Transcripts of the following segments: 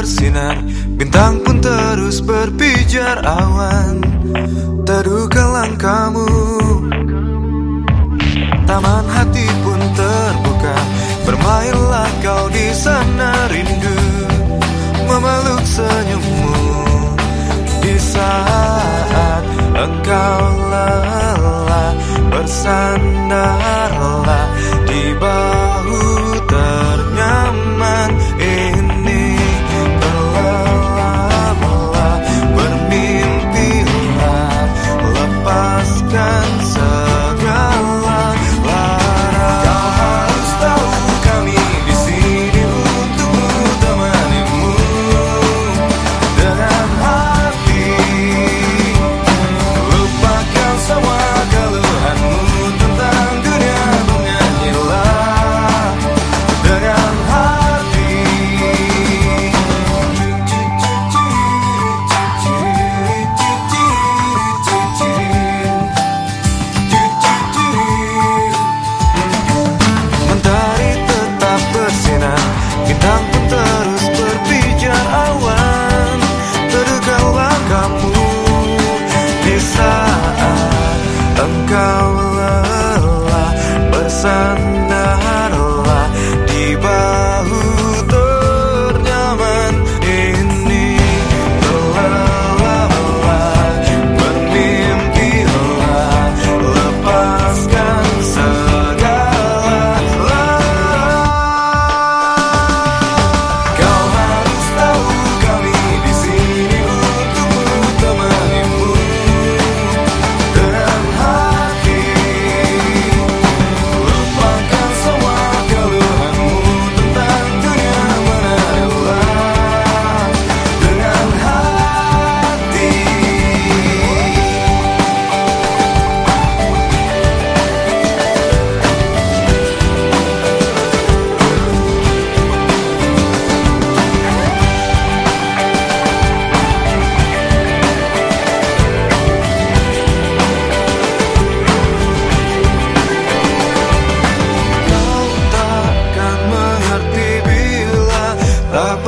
bersinar. Bintang pun terus berpijar awan Terduga langkahmu. Taman hati pun terbuka Bermainlah kau di sana rindu Memeluk senyummu. Di saat engkau lelah Bersandarlah di bawah sun.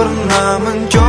pernah mencoba